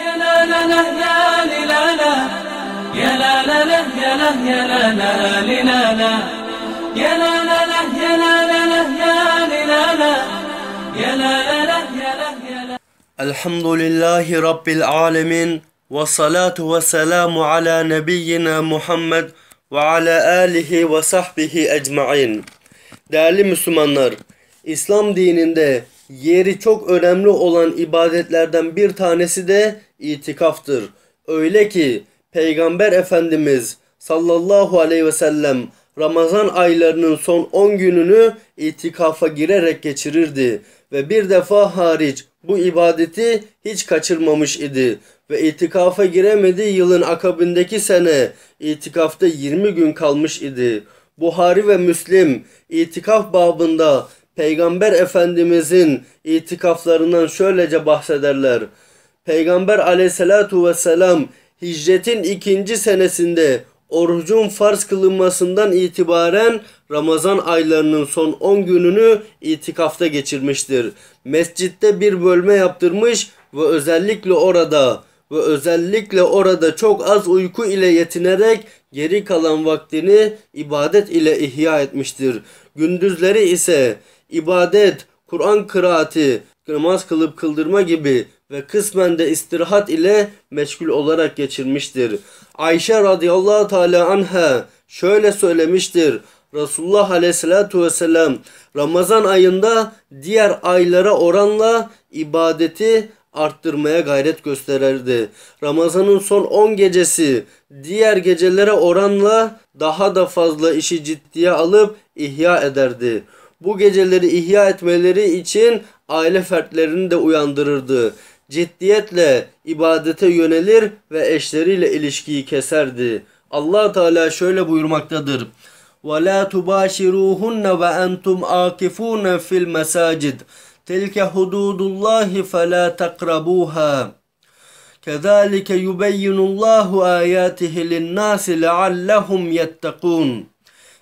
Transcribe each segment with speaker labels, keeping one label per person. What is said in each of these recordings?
Speaker 1: يا يا يا يا يا
Speaker 2: الحمد لله رب العالمين والصلاة والسلام على نبينا ve ala alihi ve sahbihi ecmain. Değerli İslam dininde yeri çok önemli olan ibadetlerden bir tanesi de itikaftır. Öyle ki Peygamber Efendimiz sallallahu aleyhi ve sellem Ramazan aylarının son 10 gününü itikafa girerek geçirirdi ve bir defa hariç bu ibadeti hiç kaçırmamış idi ve itikafa giremediği yılın akabindeki sene itikafta 20 gün kalmış idi. Buhari ve Müslim itikaf babında Peygamber Efendimizin itikaflarından şöylece bahsederler. Peygamber aleyhissalatu vesselam hicretin ikinci senesinde orucun farz kılınmasından itibaren Ramazan aylarının son 10 gününü itikafta geçirmiştir. Mescitte bir bölme yaptırmış ve özellikle orada ve özellikle orada çok az uyku ile yetinerek geri kalan vaktini ibadet ile ihya etmiştir. Gündüzleri ise ibadet, Kur'an kıraati, namaz kılıp kıldırma gibi ve kısmen de istirahat ile meşgul olarak geçirmiştir. Ayşe radıyallahu teala anha şöyle söylemiştir. Resulullah aleyhissalatu vesselam Ramazan ayında diğer aylara oranla ibadeti arttırmaya gayret gösterirdi. Ramazanın son 10 gecesi diğer gecelere oranla daha da fazla işi ciddiye alıp ihya ederdi Bu geceleri ihya etmeleri için aile fertlerini de uyandırırdı. Ciddiyetle ibadete yönelir ve eşleriyle ilişkiyi keserdi. Allah Teala şöyle buyurmaktadır. وَلَا تُبَاشِرُوهُنَّ وَأَنْتُمْ آكِفُونَ فِي الْمَسَاجِدِ تِلْكَ حُدُودُ اللّٰهِ فَلَا تَقْرَبُوهَا كَذَٰلِكَ يُبَيِّنُ اللّٰهُ آيَاتِهِ لِلنَّاسِ لَعَلَّهُمْ يَتَّقُونَ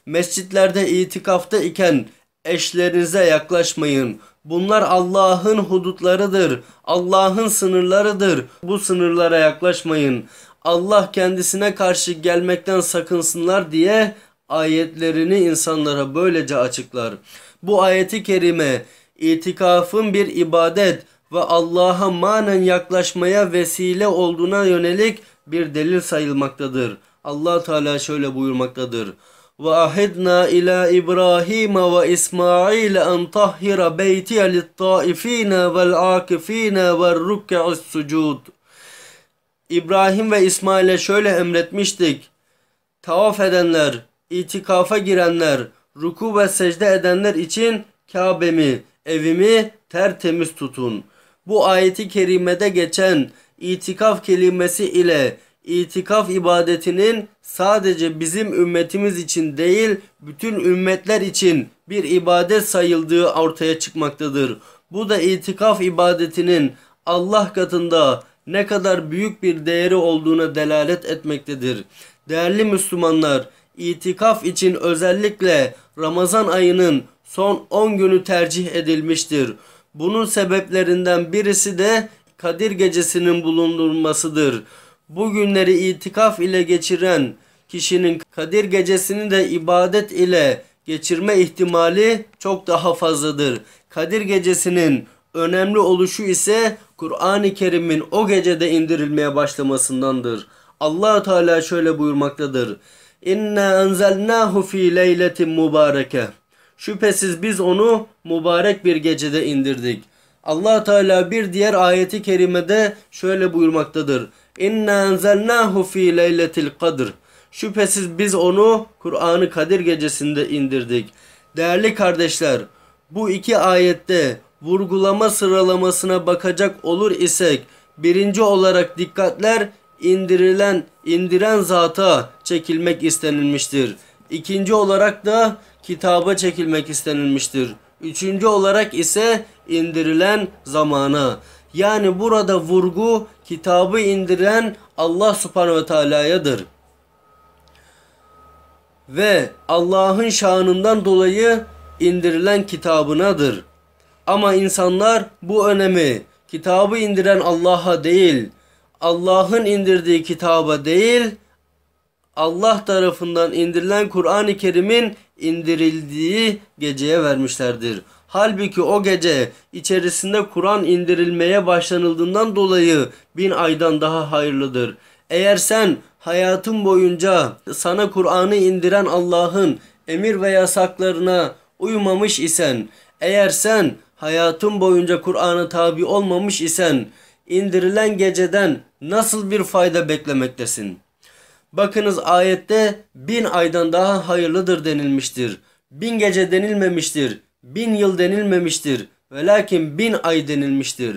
Speaker 2: Mescitlerde itikafta iken eşlerinize yaklaşmayın. Bunlar Allah'ın hudutlarıdır. Allah'ın sınırlarıdır. Bu sınırlara yaklaşmayın. Allah kendisine karşı gelmekten sakınsınlar diye ayetlerini insanlara böylece açıklar. Bu ayeti kerime itikafın bir ibadet ve Allah'a manen yaklaşmaya vesile olduğuna yönelik bir delil sayılmaktadır. Allah Teala şöyle buyurmaktadır. وَأَحِدْنَا إِلَى إِبْرَاهِيمَ وَإِسْمَاعِيلَ أَنْ طَهِّرَ بَيْتِيَ لِلطَّائِفِينَ وَالْعَاكِفِينَ وَالرُّكَّعِ السُّجُودِ İbrahim ve İsmail'e şöyle emretmiştik. Tavaf edenler, itikafa girenler, ruku ve secde edenler için Kabe'mi, evimi tertemiz tutun. Bu ayeti kerimede geçen itikaf kelimesi ile itikaf ibadetinin sadece bizim ümmetimiz için değil, bütün ümmetler için bir ibadet sayıldığı ortaya çıkmaktadır. Bu da itikaf ibadetinin Allah katında ne kadar büyük bir değeri olduğuna delalet etmektedir. Değerli Müslümanlar, itikaf için özellikle Ramazan ayının son 10 günü tercih edilmiştir. Bunun sebeplerinden birisi de Kadir Gecesi'nin bulundurulmasıdır. Bu günleri itikaf ile geçiren kişinin Kadir Gecesi'ni de ibadet ile geçirme ihtimali çok daha fazladır. Kadir Gecesi'nin önemli oluşu ise Kur'an-ı Kerim'in o gecede indirilmeye başlamasındandır. Allah Teala şöyle buyurmaktadır. İnna enzelnahu fi leyletin mübareke. Şüphesiz biz onu mübarek bir gecede indirdik. Allah Teala bir diğer ayeti kerimede şöyle buyurmaktadır. İnna enzelnahu fi leyletil kadr. Şüphesiz biz onu Kur'an-ı Kadir gecesinde indirdik. Değerli kardeşler, bu iki ayette vurgulama sıralamasına bakacak olur isek birinci olarak dikkatler indirilen indiren zata çekilmek istenilmiştir. İkinci olarak da kitaba çekilmek istenilmiştir. Üçüncü olarak ise indirilen zamana. Yani burada vurgu kitabı indiren Allah subhanehu ve teala'yadır. Ve Allah'ın şanından dolayı indirilen kitabınadır. Ama insanlar bu önemi kitabı indiren Allah'a değil, Allah'ın indirdiği kitaba değil, Allah tarafından indirilen Kur'an-ı Kerim'in indirildiği geceye vermişlerdir. Halbuki o gece içerisinde Kur'an indirilmeye başlanıldığından dolayı bin aydan daha hayırlıdır. Eğer sen hayatın boyunca sana Kur'an'ı indiren Allah'ın emir ve yasaklarına uymamış isen, eğer sen hayatın boyunca Kur'an'a tabi olmamış isen, indirilen geceden nasıl bir fayda beklemektesin? Bakınız ayette bin aydan daha hayırlıdır denilmiştir. Bin gece denilmemiştir. Bin yıl denilmemiştir. Ve lakin bin ay denilmiştir.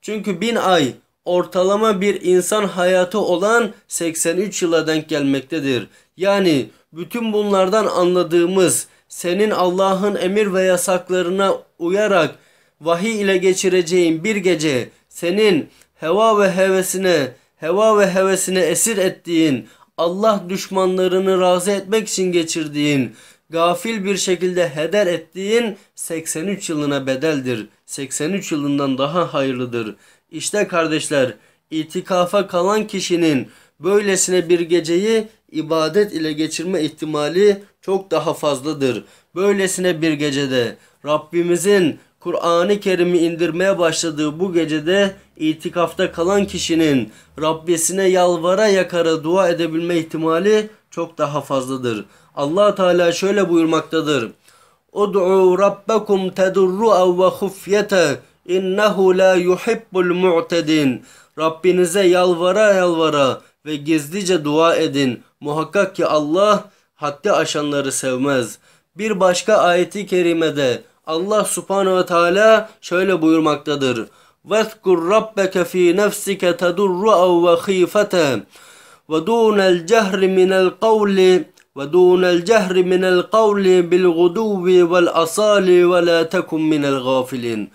Speaker 2: Çünkü bin ay ortalama bir insan hayatı olan 83 yıla denk gelmektedir. Yani bütün bunlardan anladığımız senin Allah'ın emir ve yasaklarına uyarak vahiy ile geçireceğin bir gece senin heva ve hevesine heva ve hevesine esir ettiğin Allah düşmanlarını razı etmek için geçirdiğin gafil bir şekilde heder ettiğin 83 yılına bedeldir. 83 yılından daha hayırlıdır. İşte kardeşler itikafa kalan kişinin böylesine bir geceyi ibadet ile geçirme ihtimali çok daha fazladır. Böylesine bir gecede Rabbimizin Kur'an-ı Kerim'i indirmeye başladığı bu gecede itikafta kalan kişinin Rabbisine yalvara yakara dua edebilme ihtimali çok daha fazladır Allah Teala şöyle buyurmaktadır. Ud'u rabbakum tedurru'a ve hufyete innehu la yuhibbul mu'tedin. Rabbinize yalvara yalvara ve gizlice dua edin. Muhakkak ki Allah haddi aşanları sevmez. Bir başka ayeti kerimede Allah subhanehu ve teala şöyle buyurmaktadır. وَذْكُرْ رَبَّكَ ف۪ي نَفْسِكَ تَدُرُّعًا وَخِيفَةً وَدُونَ الْجَهْرِ مِنَ الْقَوْلِ وَدُونَ الْجَهْرِ مِنَ الْقَوْلِ بِالْغُدُوِّ وَالْأَصَالِ وَلَا تَكُنْ مِنَ الْغَافِلِينَ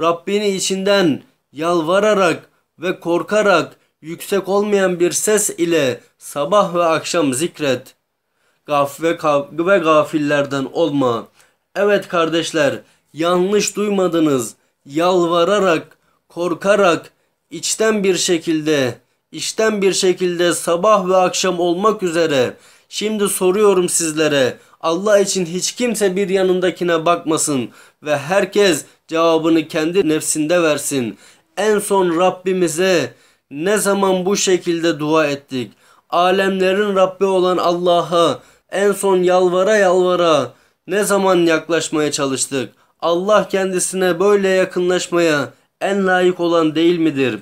Speaker 2: Rabbini içinden yalvararak ve korkarak yüksek olmayan bir ses ile sabah ve akşam zikret. Gaf ve, ve gafillerden olma. Evet kardeşler yanlış duymadınız. Yalvararak, korkarak, içten bir şekilde, içten bir şekilde sabah ve akşam olmak üzere şimdi soruyorum sizlere. Allah için hiç kimse bir yanındakine bakmasın ve herkes cevabını kendi nefsinde versin. En son Rabbimize ne zaman bu şekilde dua ettik? Alemlerin Rabbi olan Allah'a en son yalvara yalvara ne zaman yaklaşmaya çalıştık? Allah kendisine böyle yakınlaşmaya en layık olan değil midir?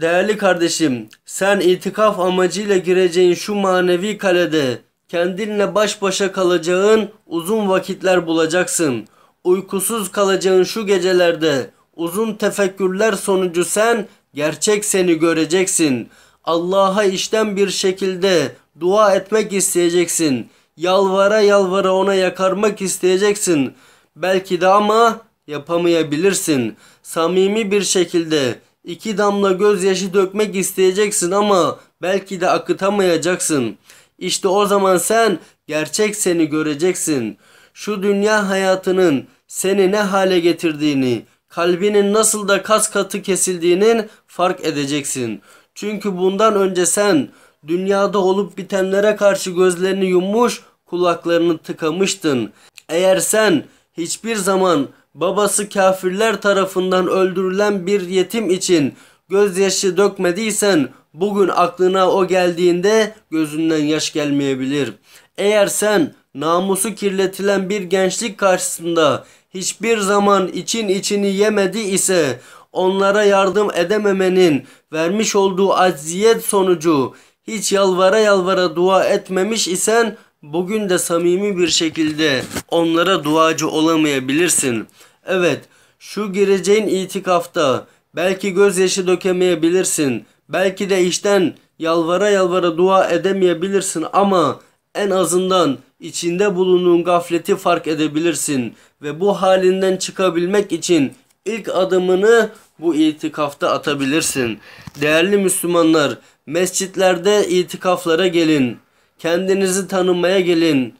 Speaker 2: Değerli kardeşim, sen itikaf amacıyla gireceğin şu manevi kalede kendinle baş başa kalacağın uzun vakitler bulacaksın. Uykusuz kalacağın şu gecelerde uzun tefekkürler sonucu sen gerçek seni göreceksin. Allah'a işten bir şekilde dua etmek isteyeceksin. Yalvara yalvara ona yakarmak isteyeceksin. Belki de ama yapamayabilirsin. Samimi bir şekilde iki damla gözyaşı dökmek isteyeceksin ama belki de akıtamayacaksın. İşte o zaman sen gerçek seni göreceksin. Şu dünya hayatının seni ne hale getirdiğini, kalbinin nasıl da kas katı kesildiğinin fark edeceksin. Çünkü bundan önce sen dünyada olup bitenlere karşı gözlerini yummuş, kulaklarını tıkamıştın. Eğer sen hiçbir zaman babası kafirler tarafından öldürülen bir yetim için gözyaşı dökmediysen bugün aklına o geldiğinde gözünden yaş gelmeyebilir. Eğer sen namusu kirletilen bir gençlik karşısında hiçbir zaman için içini yemedi ise onlara yardım edememenin vermiş olduğu acziyet sonucu hiç yalvara yalvara dua etmemiş isen bugün de samimi bir şekilde onlara duacı olamayabilirsin. Evet şu gireceğin itikafta belki gözyaşı dökemeyebilirsin. Belki de işten yalvara yalvara dua edemeyebilirsin ama en azından içinde bulunduğun gafleti fark edebilirsin ve bu halinden çıkabilmek için ilk adımını bu itikafta atabilirsin. Değerli Müslümanlar, mescitlerde itikaflara gelin. Kendinizi tanımaya gelin.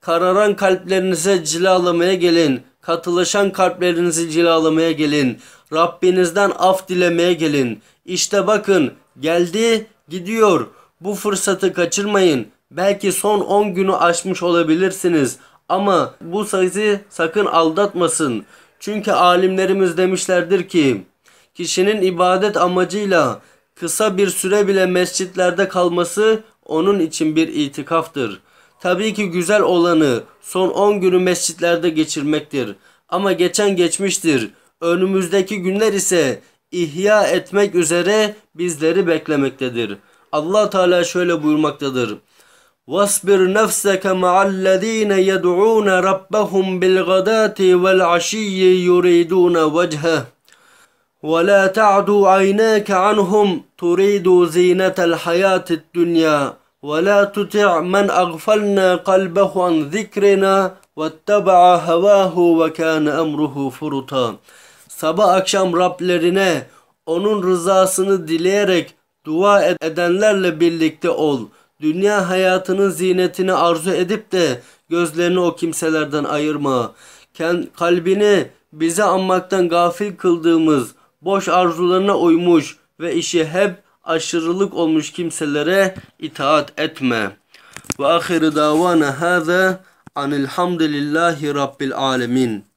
Speaker 2: Kararan kalplerinize cilalamaya gelin. Katılaşan kalplerinizi cilalamaya gelin. Rabbinizden af dilemeye gelin. İşte bakın Geldi, gidiyor. Bu fırsatı kaçırmayın. Belki son 10 günü aşmış olabilirsiniz. Ama bu sizi sakın aldatmasın. Çünkü alimlerimiz demişlerdir ki kişinin ibadet amacıyla kısa bir süre bile mescitlerde kalması onun için bir itikaftır. Tabii ki güzel olanı son 10 günü mescitlerde geçirmektir. Ama geçen geçmiştir. Önümüzdeki günler ise ihya etmek üzere bizleri beklemektedir. Allah Teala şöyle buyurmaktadır. واصبر نفسك مع الذين يدعون ربهم بالغداة والعشي يريدون وجهه ولا تعد عيناك عنهم تريد زينة الحياة الدنيا ولا تطع من أغفلنا قلبه عن ذكرنا واتبع هواه وكان أمره فرطا Sabah akşam Rablerine onun rızasını dileyerek dua edenlerle birlikte ol. Dünya hayatının zinetini arzu edip de gözlerini o kimselerden ayırma. Kalbini bize anmaktan gafil kıldığımız boş arzularına uymuş ve işi hep aşırılık olmuş kimselere itaat etme. Ve ahiru davana hâzâ anilhamdülillahi rabbil alemin.